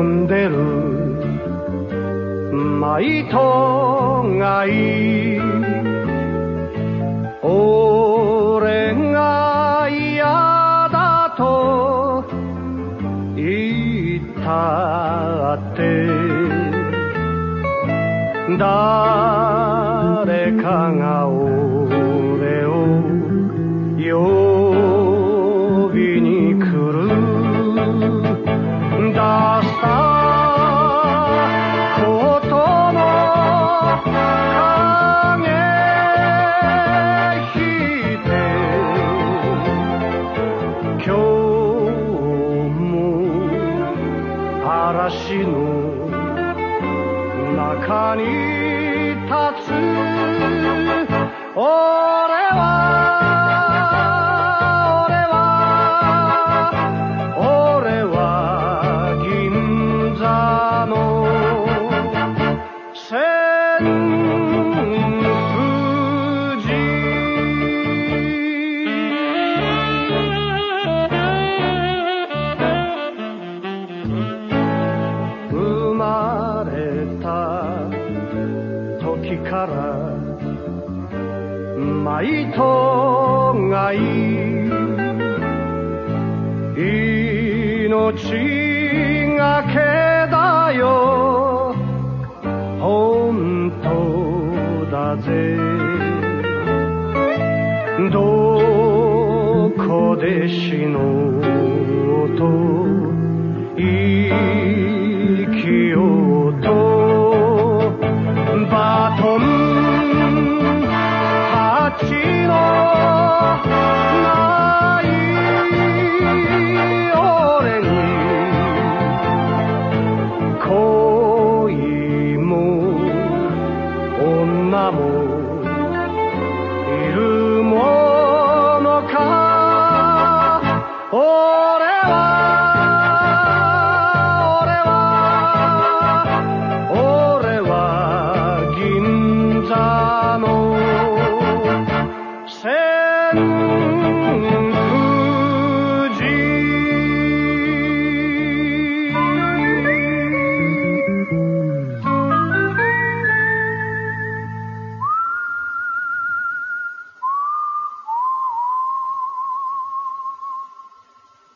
飛んでる。マイトがい。い俺が嫌だと。言ったって。誰かが嵐の中に立つ時からマイトがいい。命がけだよ。本当だぜ。どこで死のうと生きようと。home.